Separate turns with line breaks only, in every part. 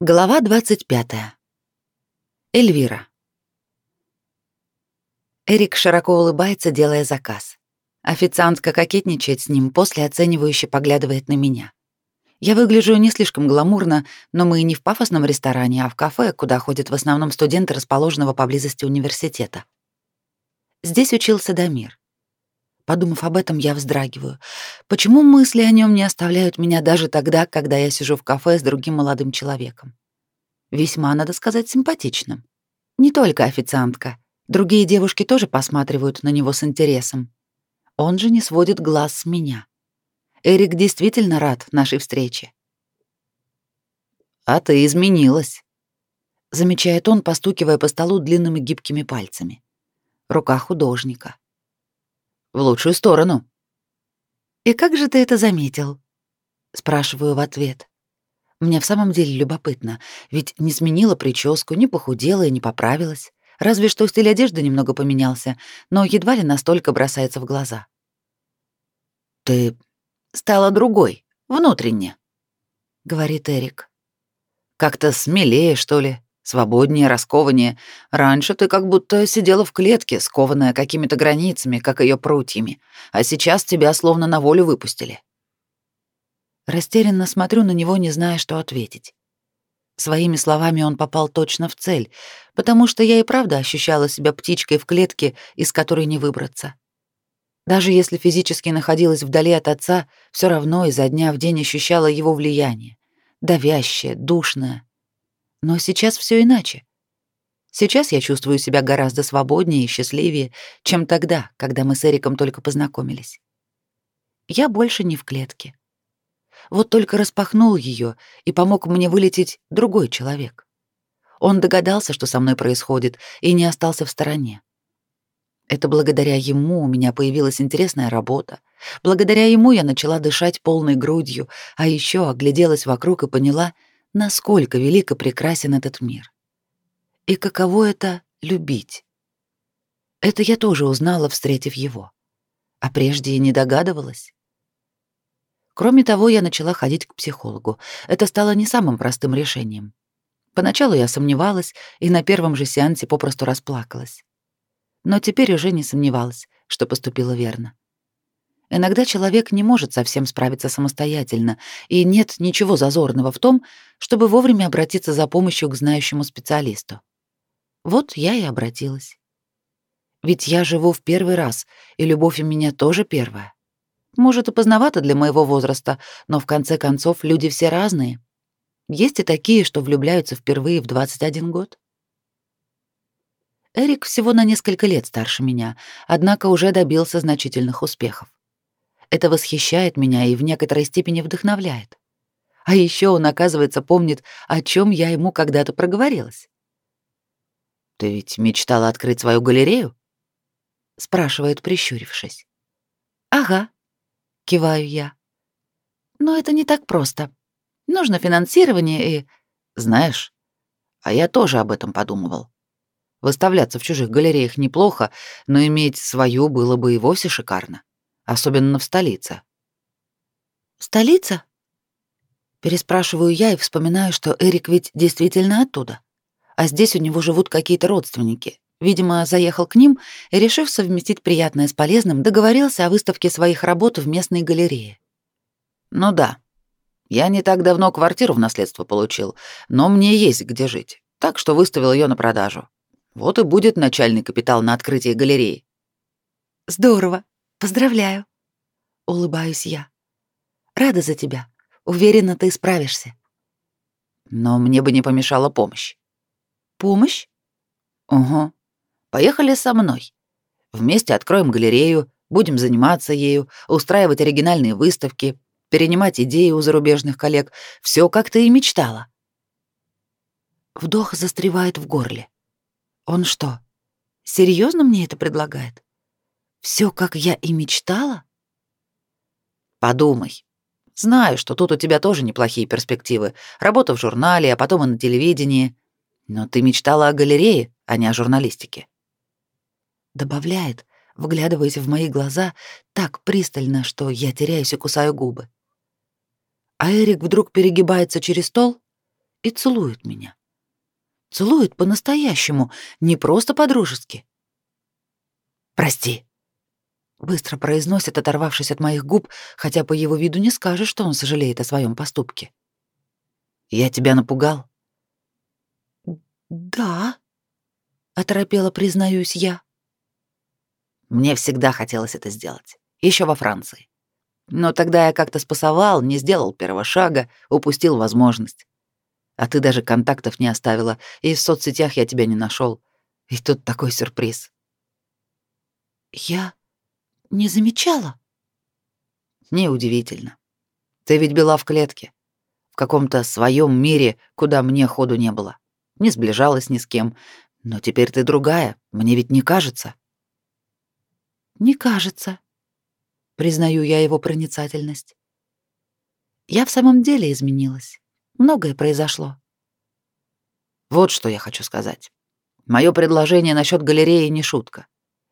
Глава 25. Эльвира. Эрик широко улыбается, делая заказ. Официантка кокетничает с ним, после оценивающе поглядывает на меня. Я выгляжу не слишком гламурно, но мы не в пафосном ресторане, а в кафе, куда ходят в основном студенты расположенного поблизости университета. Здесь учился Дамир. Подумав об этом, я вздрагиваю. Почему мысли о нем не оставляют меня даже тогда, когда я сижу в кафе с другим молодым человеком? Весьма, надо сказать, симпатичным. Не только официантка. Другие девушки тоже посматривают на него с интересом. Он же не сводит глаз с меня. Эрик действительно рад нашей встрече. «А ты изменилась», — замечает он, постукивая по столу длинными гибкими пальцами. Рука художника в лучшую сторону. И как же ты это заметил? спрашиваю в ответ. Мне в самом деле любопытно, ведь не сменила прическу, не похудела и не поправилась. Разве что стиль одежды немного поменялся, но едва ли настолько бросается в глаза. Ты стала другой, внутренне, говорит Эрик. Как-то смелее, что ли, свободнее, раскованнее. Раньше ты как будто сидела в клетке, скованная какими-то границами, как ее прутьями, а сейчас тебя словно на волю выпустили. Растерянно смотрю на него, не зная, что ответить. Своими словами он попал точно в цель, потому что я и правда ощущала себя птичкой в клетке, из которой не выбраться. Даже если физически находилась вдали от отца, все равно изо дня в день ощущала его влияние, давящее, душное, но сейчас все иначе. Сейчас я чувствую себя гораздо свободнее и счастливее, чем тогда, когда мы с Эриком только познакомились. Я больше не в клетке. Вот только распахнул ее и помог мне вылететь другой человек. Он догадался, что со мной происходит, и не остался в стороне. Это благодаря ему у меня появилась интересная работа. Благодаря ему я начала дышать полной грудью, а еще огляделась вокруг и поняла — насколько велик и прекрасен этот мир. И каково это — любить. Это я тоже узнала, встретив его. А прежде и не догадывалась. Кроме того, я начала ходить к психологу. Это стало не самым простым решением. Поначалу я сомневалась и на первом же сеансе попросту расплакалась. Но теперь уже не сомневалась, что поступила верно. Иногда человек не может совсем справиться самостоятельно, и нет ничего зазорного в том, чтобы вовремя обратиться за помощью к знающему специалисту. Вот я и обратилась. Ведь я живу в первый раз, и любовь у меня тоже первая. Может, и поздновато для моего возраста, но в конце концов люди все разные. Есть и такие, что влюбляются впервые в 21 год. Эрик всего на несколько лет старше меня, однако уже добился значительных успехов. Это восхищает меня и в некоторой степени вдохновляет. А еще он, оказывается, помнит, о чем я ему когда-то проговорилась. «Ты ведь мечтала открыть свою галерею?» — спрашивает, прищурившись. «Ага», — киваю я. «Но это не так просто. Нужно финансирование и...» «Знаешь, а я тоже об этом подумывал. Выставляться в чужих галереях неплохо, но иметь свою было бы и вовсе шикарно особенно в столице. Столица? Переспрашиваю я и вспоминаю, что Эрик ведь действительно оттуда. А здесь у него живут какие-то родственники. Видимо, заехал к ним и, решив совместить приятное с полезным, договорился о выставке своих работ в местной галерее. Ну да. Я не так давно квартиру в наследство получил, но мне есть где жить, так что выставил ее на продажу. Вот и будет начальный капитал на открытие галереи. Здорово. Поздравляю. Улыбаюсь я. Рада за тебя. Уверена, ты справишься. Но мне бы не помешала помощь. Помощь? Угу. Поехали со мной. Вместе откроем галерею, будем заниматься ею, устраивать оригинальные выставки, перенимать идеи у зарубежных коллег. Все, как ты и мечтала. Вдох застревает в горле. Он что, серьезно мне это предлагает? Все, как я и мечтала? Подумай. Знаю, что тут у тебя тоже неплохие перспективы. Работа в журнале, а потом и на телевидении. Но ты мечтала о галерее, а не о журналистике. Добавляет, вглядываясь в мои глаза так пристально, что я теряюсь и кусаю губы. А Эрик вдруг перегибается через стол и целует меня. Целует по-настоящему, не просто по-дружески. «Прости», — быстро произносит, оторвавшись от моих губ, хотя по его виду не скажешь, что он сожалеет о своем поступке. «Я тебя напугал?» «Да», — оторопела, признаюсь я. Мне всегда хотелось это сделать, еще во Франции. Но тогда я как-то спасовал, не сделал первого шага, упустил возможность. А ты даже контактов не оставила, и в соцсетях я тебя не нашел. И тут такой сюрприз. Я не замечала. Неудивительно. Ты ведь была в клетке. В каком-то своем мире, куда мне ходу не было. Не сближалась ни с кем. Но теперь ты другая, мне ведь не кажется. Не кажется. Признаю я его проницательность. Я в самом деле изменилась. Многое произошло. Вот что я хочу сказать. Мое предложение насчет галереи не шутка.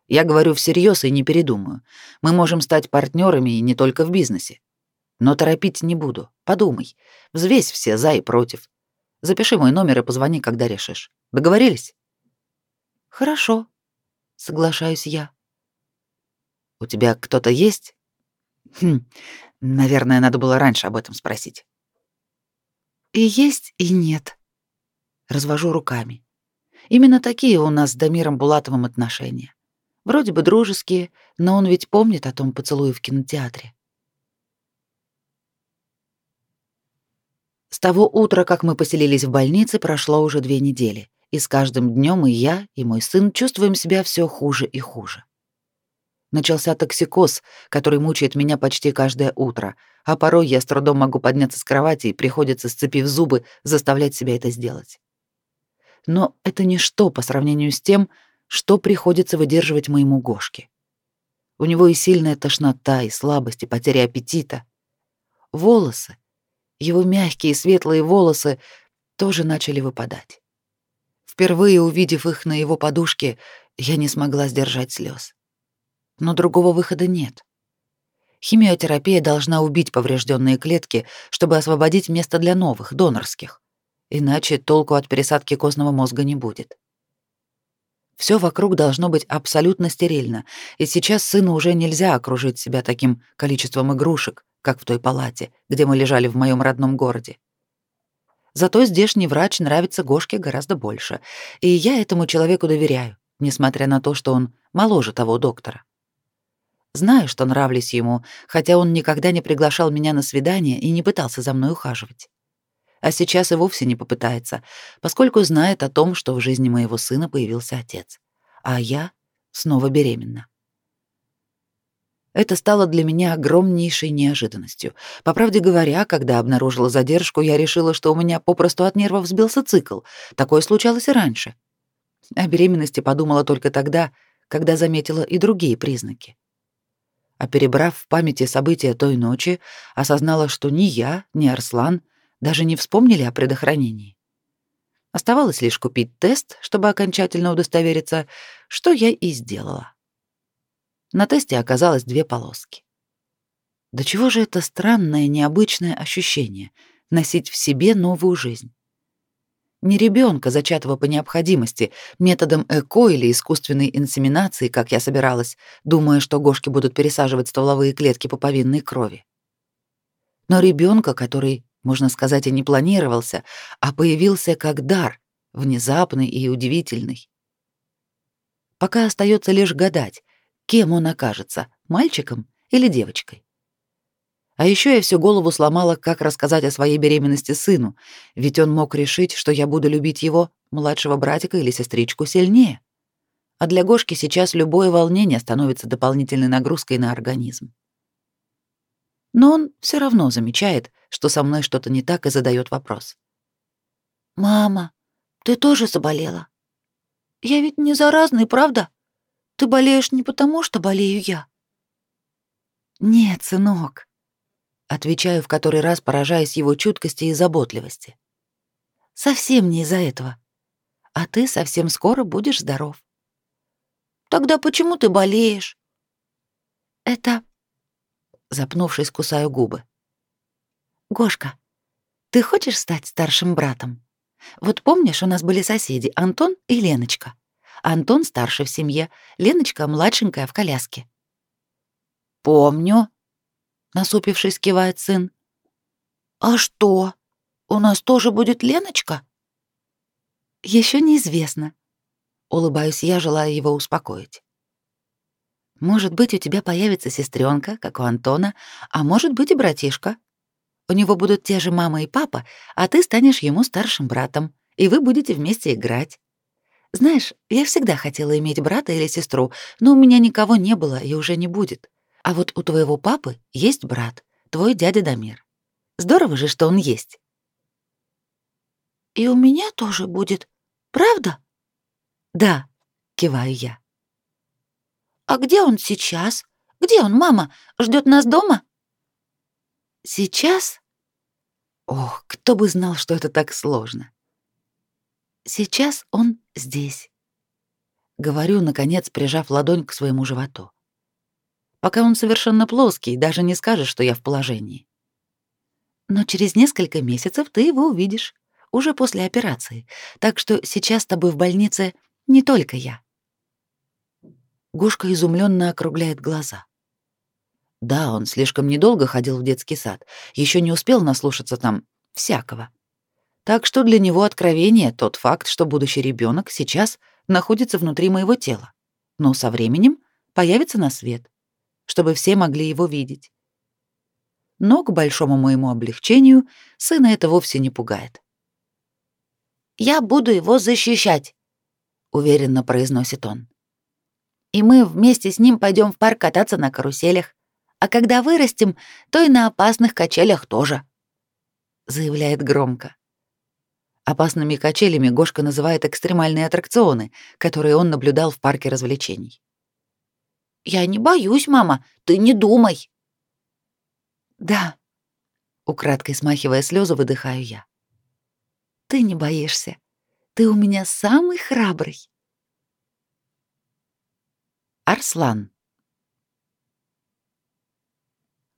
Я говорю всерьез и не передумаю. Мы можем стать партнерами и не только в бизнесе. Но торопить не буду. Подумай. Взвесь все за и против. Запиши мой номер и позвони, когда решишь. Договорились? Хорошо, соглашаюсь я. У тебя кто-то есть? Хм, наверное, надо было раньше об этом спросить. И есть, и нет. Развожу руками. Именно такие у нас с Дамиром Булатовым отношения. Вроде бы дружеские, но он ведь помнит о том поцелуе в кинотеатре. С того утра, как мы поселились в больнице, прошло уже две недели, и с каждым днем и я, и мой сын чувствуем себя все хуже и хуже. Начался токсикоз, который мучает меня почти каждое утро, а порой я с трудом могу подняться с кровати и приходится, сцепив зубы, заставлять себя это сделать. Но это ничто по сравнению с тем, что приходится выдерживать моему Гошке. У него и сильная тошнота, и слабость, и потеря аппетита. Волосы, его мягкие светлые волосы, тоже начали выпадать. Впервые увидев их на его подушке, я не смогла сдержать слез. Но другого выхода нет. Химиотерапия должна убить поврежденные клетки, чтобы освободить место для новых, донорских. Иначе толку от пересадки костного мозга не будет. Все вокруг должно быть абсолютно стерильно, и сейчас сыну уже нельзя окружить себя таким количеством игрушек, как в той палате, где мы лежали в моем родном городе. Зато здешний врач нравится Гошке гораздо больше, и я этому человеку доверяю, несмотря на то, что он моложе того доктора. Знаю, что нравлюсь ему, хотя он никогда не приглашал меня на свидание и не пытался за мной ухаживать а сейчас и вовсе не попытается, поскольку знает о том, что в жизни моего сына появился отец, а я снова беременна. Это стало для меня огромнейшей неожиданностью. По правде говоря, когда обнаружила задержку, я решила, что у меня попросту от нервов сбился цикл. Такое случалось и раньше. О беременности подумала только тогда, когда заметила и другие признаки. А перебрав в памяти события той ночи, осознала, что ни я, ни Арслан — даже не вспомнили о предохранении. Оставалось лишь купить тест, чтобы окончательно удостовериться, что я и сделала. На тесте оказалось две полоски. До чего же это странное, необычное ощущение — носить в себе новую жизнь? Не ребенка, зачатого по необходимости, методом ЭКО или искусственной инсеминации, как я собиралась, думая, что гошки будут пересаживать стволовые клетки по повинной крови. Но ребенка, который можно сказать, и не планировался, а появился как дар, внезапный и удивительный. Пока остается лишь гадать, кем он окажется, мальчиком или девочкой. А еще я всю голову сломала, как рассказать о своей беременности сыну, ведь он мог решить, что я буду любить его, младшего братика или сестричку, сильнее. А для Гошки сейчас любое волнение становится дополнительной нагрузкой на организм. Но он все равно замечает, что со мной что-то не так и задает вопрос. «Мама, ты тоже заболела? Я ведь не заразный, правда? Ты болеешь не потому, что болею я?» «Нет, сынок», — отвечаю в который раз, поражаясь его чуткости и заботливости. «Совсем не из-за этого. А ты совсем скоро будешь здоров». «Тогда почему ты болеешь?» «Это...» Запнувшись, кусаю губы. «Гошка, ты хочешь стать старшим братом?» Вот помнишь, у нас были соседи Антон и Леночка. Антон старше в семье, Леночка младшенькая в коляске. Помню, насупившись, кивает сын. А что? У нас тоже будет Леночка? Еще неизвестно. Улыбаюсь я, желая его успокоить. Может быть, у тебя появится сестренка, как у Антона, а может быть и братишка. У него будут те же мама и папа, а ты станешь ему старшим братом, и вы будете вместе играть. Знаешь, я всегда хотела иметь брата или сестру, но у меня никого не было и уже не будет. А вот у твоего папы есть брат, твой дядя Дамир. Здорово же, что он есть. И у меня тоже будет, правда? Да, киваю я. А где он сейчас? Где он, мама? Ждет нас дома? Сейчас? Ох, кто бы знал, что это так сложно. Сейчас он здесь. Говорю, наконец, прижав ладонь к своему животу. Пока он совершенно плоский, даже не скажешь, что я в положении. Но через несколько месяцев ты его увидишь, уже после операции. Так что сейчас с тобой в больнице не только я. Гошка изумленно округляет глаза. Да, он слишком недолго ходил в детский сад, еще не успел наслушаться там всякого. Так что для него откровение тот факт, что будущий ребенок сейчас находится внутри моего тела, но со временем появится на свет, чтобы все могли его видеть. Но, к большому моему облегчению, сына это вовсе не пугает. «Я буду его защищать», — уверенно произносит он. «И мы вместе с ним пойдем в парк кататься на каруселях а когда вырастем, то и на опасных качелях тоже», — заявляет громко. Опасными качелями Гошка называет экстремальные аттракционы, которые он наблюдал в парке развлечений. «Я не боюсь, мама, ты не думай». «Да», — украдкой смахивая слезы, выдыхаю я. «Ты не боишься. Ты у меня самый храбрый». Арслан.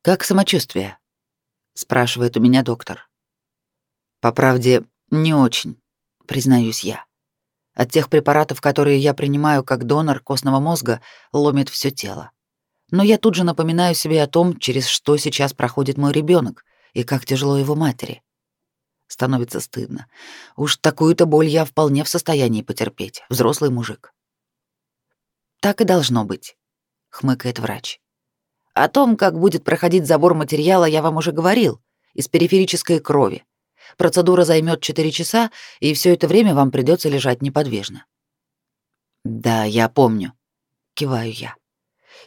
«Как самочувствие?» — спрашивает у меня доктор. «По правде, не очень, признаюсь я. От тех препаратов, которые я принимаю как донор костного мозга, ломит все тело. Но я тут же напоминаю себе о том, через что сейчас проходит мой ребенок и как тяжело его матери. Становится стыдно. Уж такую-то боль я вполне в состоянии потерпеть, взрослый мужик. Так и должно быть, хмыкает врач. О том, как будет проходить забор материала, я вам уже говорил, из периферической крови. Процедура займет 4 часа, и все это время вам придется лежать неподвижно. Да, я помню, киваю я.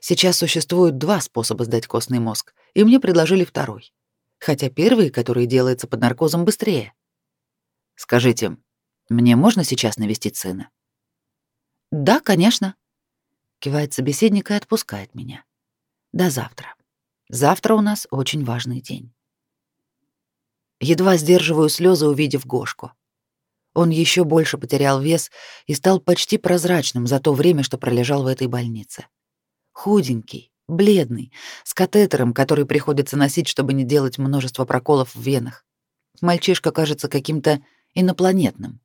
Сейчас существует два способа сдать костный мозг, и мне предложили второй. Хотя первый, который делается под наркозом, быстрее. Скажите, мне можно сейчас навестить сына? Да, конечно. Кивает собеседник и отпускает меня. До завтра. Завтра у нас очень важный день. Едва сдерживаю слезы, увидев Гошку. Он еще больше потерял вес и стал почти прозрачным за то время, что пролежал в этой больнице. Худенький, бледный, с катетером, который приходится носить, чтобы не делать множество проколов в венах. Мальчишка кажется каким-то инопланетным.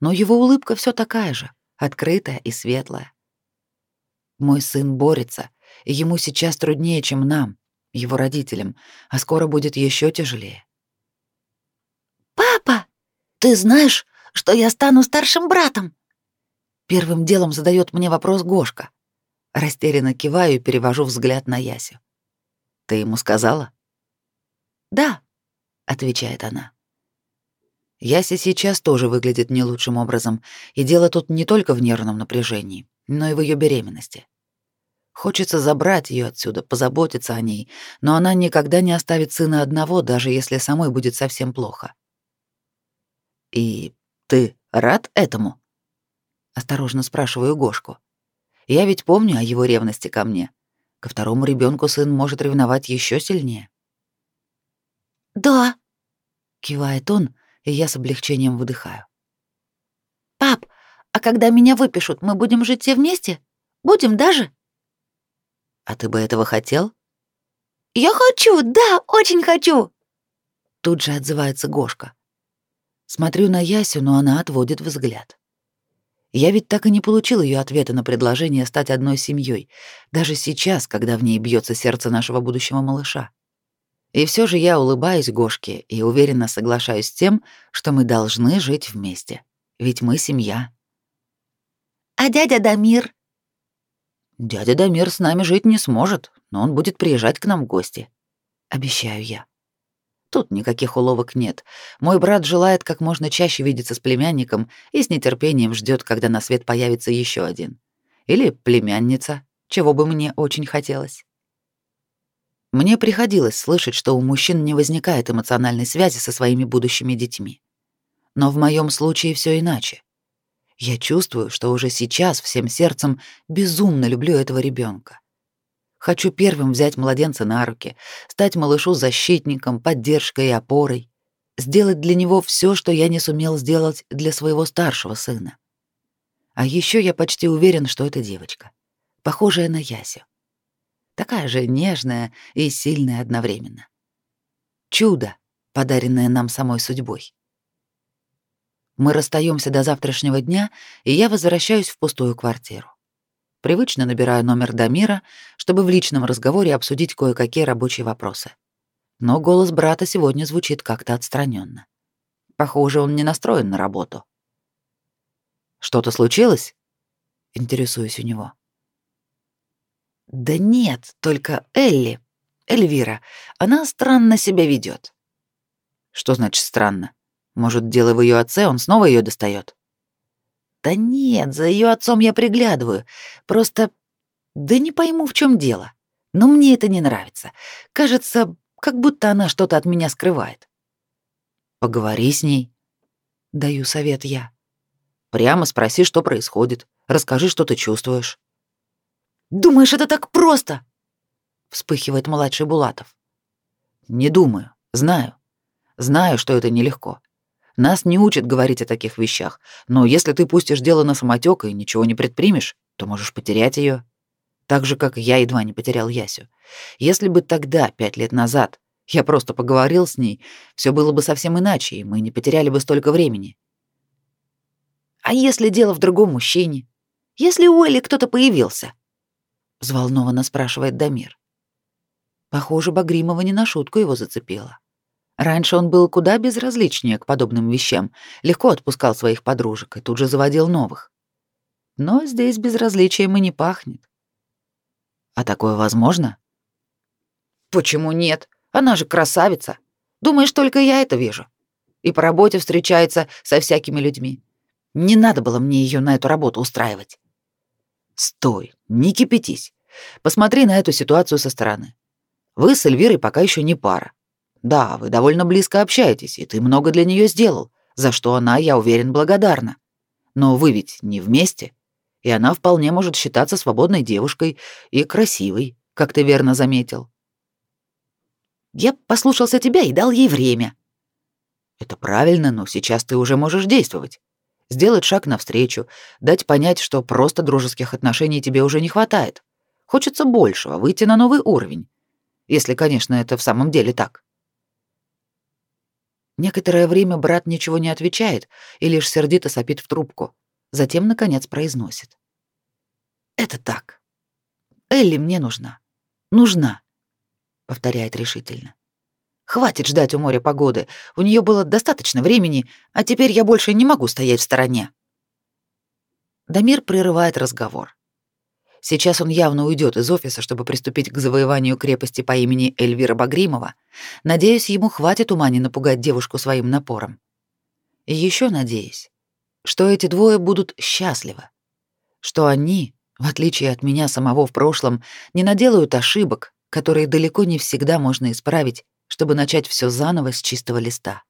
Но его улыбка все такая же, открытая и светлая. Мой сын борется, ему сейчас труднее, чем нам, его родителям, а скоро будет еще тяжелее. «Папа, ты знаешь, что я стану старшим братом?» Первым делом задает мне вопрос Гошка. Растерянно киваю и перевожу взгляд на Ясю. «Ты ему сказала?» «Да», — отвечает она. Яся сейчас тоже выглядит не лучшим образом, и дело тут не только в нервном напряжении, но и в ее беременности. Хочется забрать ее отсюда, позаботиться о ней, но она никогда не оставит сына одного, даже если самой будет совсем плохо. «И ты рад этому?» Осторожно спрашиваю Гошку. Я ведь помню о его ревности ко мне. Ко второму ребенку сын может ревновать еще сильнее. «Да», — кивает он, и я с облегчением выдыхаю. «Пап, а когда меня выпишут, мы будем жить все вместе? Будем даже?» А ты бы этого хотел? Я хочу, да, очень хочу. Тут же отзывается Гошка. Смотрю на Ясю, но она отводит взгляд. Я ведь так и не получил ее ответа на предложение стать одной семьей, даже сейчас, когда в ней бьется сердце нашего будущего малыша. И все же я улыбаюсь Гошке и уверенно соглашаюсь с тем, что мы должны жить вместе. Ведь мы семья.
А дядя Дамир?
Дядя Дамир с нами жить не сможет, но он будет приезжать к нам в гости. Обещаю я. Тут никаких уловок нет. Мой брат желает как можно чаще видеться с племянником и с нетерпением ждет, когда на свет появится еще один. Или племянница, чего бы мне очень хотелось. Мне приходилось слышать, что у мужчин не возникает эмоциональной связи со своими будущими детьми. Но в моем случае все иначе. Я чувствую, что уже сейчас всем сердцем безумно люблю этого ребенка. Хочу первым взять младенца на руки, стать малышу защитником, поддержкой и опорой, сделать для него все, что я не сумел сделать для своего старшего сына. А еще я почти уверен, что это девочка, похожая на Ясю. Такая же нежная и сильная одновременно. Чудо, подаренное нам самой судьбой. Мы расстаемся до завтрашнего дня, и я возвращаюсь в пустую квартиру. Привычно набираю номер Дамира, чтобы в личном разговоре обсудить кое-какие рабочие вопросы. Но голос брата сегодня звучит как-то отстраненно. Похоже, он не настроен на работу. Что-то случилось? Интересуюсь у него. Да нет, только Элли, Эльвира, она странно себя ведет. Что значит странно? Может, дело в ее отце, он снова ее достает? Да нет, за ее отцом я приглядываю. Просто да не пойму, в чем дело. Но мне это не нравится. Кажется, как будто она что-то от меня скрывает. Поговори с ней. Даю совет я. Прямо спроси, что происходит. Расскажи, что ты чувствуешь. Думаешь, это так просто? Вспыхивает младший Булатов. Не думаю, знаю. Знаю, что это нелегко. Нас не учат говорить о таких вещах, но если ты пустишь дело на самотек и ничего не предпримешь, то можешь потерять ее. Так же, как я едва не потерял Ясю. Если бы тогда, пять лет назад, я просто поговорил с ней, все было бы совсем иначе, и мы не потеряли бы столько времени. А если дело в другом мужчине? Если у Элли кто-то появился? Взволнованно спрашивает Дамир. Похоже, Багримова не на шутку его зацепила. Раньше он был куда безразличнее к подобным вещам, легко отпускал своих подружек и тут же заводил новых. Но здесь безразличием и не пахнет. А такое возможно? Почему нет? Она же красавица. Думаешь, только я это вижу? И по работе встречается со всякими людьми. Не надо было мне ее на эту работу устраивать. Стой, не кипятись. Посмотри на эту ситуацию со стороны. Вы с Эльвирой пока еще не пара. Да, вы довольно близко общаетесь, и ты много для нее сделал, за что она, я уверен, благодарна. Но вы ведь не вместе, и она вполне может считаться свободной девушкой и красивой, как ты верно заметил. Я послушался тебя и дал ей время. Это правильно, но сейчас ты уже можешь действовать. Сделать шаг навстречу, дать понять, что просто дружеских отношений тебе уже не хватает. Хочется большего, выйти на новый уровень. Если, конечно, это в самом деле так. Некоторое время брат ничего не отвечает и лишь сердито сопит в трубку. Затем, наконец, произносит. «Это так. Элли мне нужна. Нужна», — повторяет решительно. «Хватит ждать у моря погоды. У нее было достаточно времени, а теперь я больше не могу стоять в стороне». Дамир прерывает разговор. Сейчас он явно уйдет из офиса, чтобы приступить к завоеванию крепости по имени Эльвира Багримова. Надеюсь, ему хватит ума не напугать девушку своим напором. И еще надеюсь, что эти двое будут счастливы. Что они, в отличие от меня самого в прошлом, не наделают ошибок, которые далеко не всегда можно исправить, чтобы начать все заново с чистого листа.